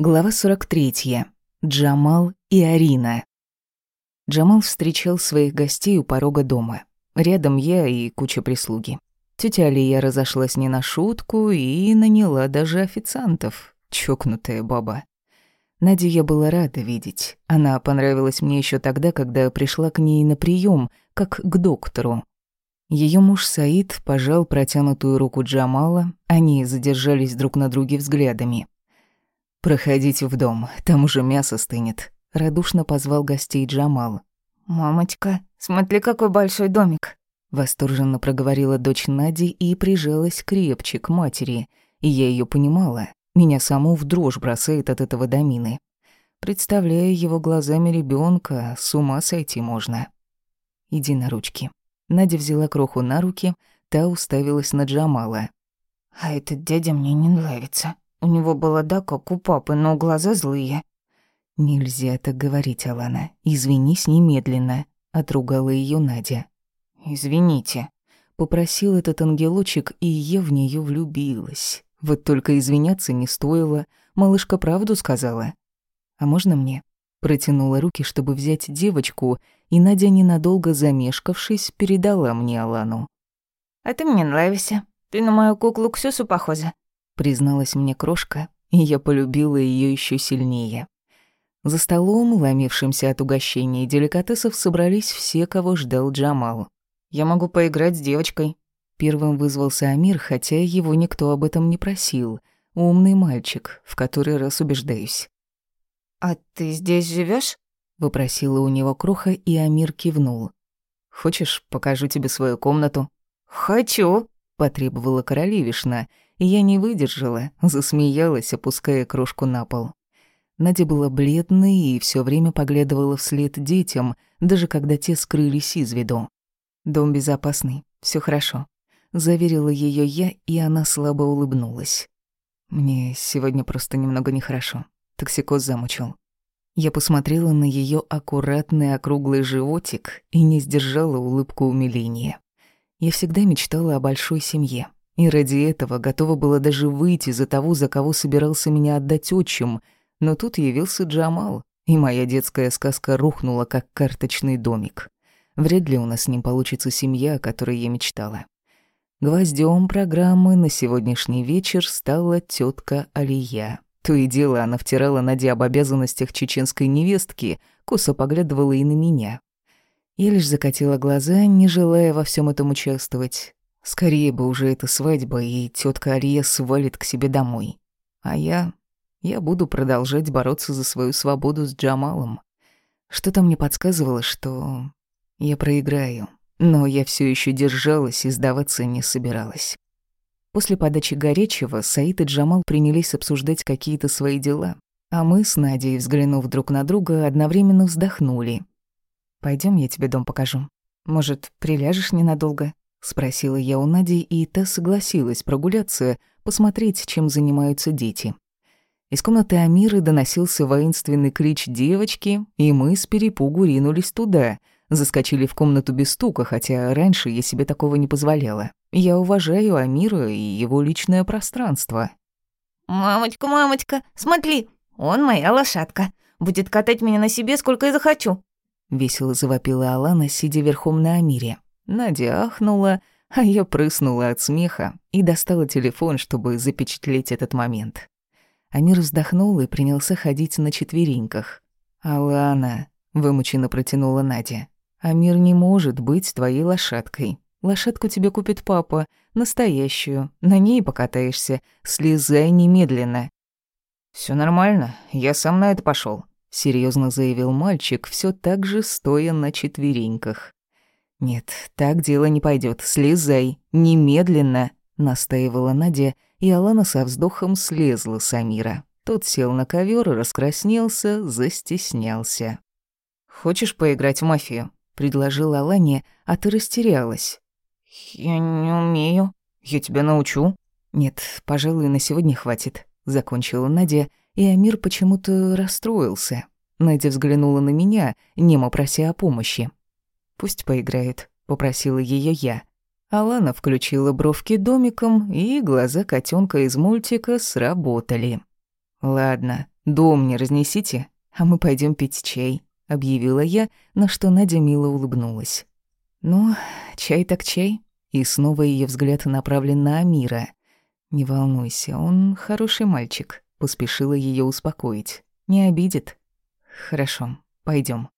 Глава 43. Джамал и Арина. Джамал встречал своих гостей у порога дома. Рядом я и куча прислуги. Тётя Алия разошлась не на шутку и наняла даже официантов. Чокнутая баба. Надю я была рада видеть. Она понравилась мне ещё тогда, когда пришла к ней на приём, как к доктору. Её муж Саид пожал протянутую руку Джамала, они задержались друг на друге взглядами. «Проходите в дом, там уже мясо стынет», — радушно позвал гостей Джамал. «Мамочка, смотри, какой большой домик», — восторженно проговорила дочь Нади и прижалась крепче к матери. И я ее понимала. Меня саму в дрожь бросает от этого домины. Представляя его глазами ребенка, с ума сойти можно. «Иди на ручки». Надя взяла кроху на руки, та уставилась на Джамала. «А этот дядя мне не нравится», у него борода, как у папы, но глаза злые. «Нельзя так говорить, Алана. Извинись немедленно», — отругала ее Надя. «Извините», — попросил этот ангелочек, и я в нее влюбилась. Вот только извиняться не стоило. Малышка правду сказала. «А можно мне?» Протянула руки, чтобы взять девочку, и Надя, ненадолго замешкавшись, передала мне Алану. «А ты мне нравишься. Ты на мою куклу Ксюсу похожа призналась мне крошка, и я полюбила ее еще сильнее. За столом, ломившимся от угощений и деликатесов, собрались все, кого ждал Джамал. «Я могу поиграть с девочкой». Первым вызвался Амир, хотя его никто об этом не просил. Умный мальчик, в который раз убеждаюсь. «А ты здесь живешь? Вопросила у него Кроха, и Амир кивнул. «Хочешь, покажу тебе свою комнату?» «Хочу», — потребовала королевишна, и я не выдержала, засмеялась, опуская крошку на пол. Надя была бледной и все время поглядывала вслед детям, даже когда те скрылись из виду. «Дом безопасный, все хорошо», — заверила ее я, и она слабо улыбнулась. «Мне сегодня просто немного нехорошо. Токсикоз замучил». Я посмотрела на ее аккуратный округлый животик и не сдержала улыбку умиления. Я всегда мечтала о большой семье, и ради этого готова была даже выйти за того, за кого собирался меня отдать отчим. Но тут явился Джамал, и моя детская сказка рухнула, как карточный домик. Вряд ли у нас с ним получится семья, о которой я мечтала. Гвоздем программы на сегодняшний вечер стала тетка Алия. То и дело она втирала Наде об обязанностях чеченской невестки, косо поглядывала и на меня. Я лишь закатила глаза, не желая во всем этом участвовать. Скорее бы уже эта свадьба, и тетка Ария свалит к себе домой. А я... я буду продолжать бороться за свою свободу с Джамалом. Что-то мне подсказывало, что я проиграю. Но я все еще держалась и сдаваться не собиралась. После подачи горячего Саид и Джамал принялись обсуждать какие-то свои дела, а мы с Надей, взглянув друг на друга, одновременно вздохнули. Пойдем, я тебе дом покажу. Может, приляжешь ненадолго?» Спросила я у Нади, и та согласилась прогуляться, посмотреть, чем занимаются дети. Из комнаты Амиры доносился воинственный клич девочки, и мы с перепугу ринулись туда. Заскочили в комнату без стука, хотя раньше я себе такого не позволяла. Я уважаю Амира и его личное пространство. «Мамочка, мамочка, смотри, он моя лошадка. Будет катать меня на себе, сколько я захочу». Весело завопила Алана, сидя верхом на Амире. Надя ахнула, а я прыснула от смеха и достала телефон, чтобы запечатлеть этот момент. Амир вздохнул и принялся ходить на четвереньках. «Алана», — вымученно протянула Надя, — «Амир не может быть твоей лошадкой. Лошадку тебе купит папа, настоящую, на ней покатаешься, слезай немедленно». Все нормально, я сам на это пошел, серьезно заявил мальчик, все так же стоя на четвереньках. «Нет, так дело не пойдет. Слезай. Немедленно!» — настаивала Надя, и Алана со вздохом слезла с Амира. Тот сел на ковер раскраснелся, застеснялся. «Хочешь поиграть в мафию?» — предложила Алане, а ты растерялась. «Я не умею. Я тебя научу». «Нет, пожалуй, на сегодня хватит», — закончила Надя, и Амир почему-то расстроился. Надя взглянула на меня, немо прося о помощи. «Пусть поиграет», — попросила ее я. Алана включила бровки домиком, и глаза котенка из мультика сработали. «Ладно, Дом не разнесите, а мы пойдем пить чай», — объявила я, на что Надя мило улыбнулась. «Ну, чай так чай». И снова ее взгляд направлен на Амира. «Не волнуйся, он хороший мальчик», — поспешила ее успокоить. «Не обидит». «Хорошо, пойдем.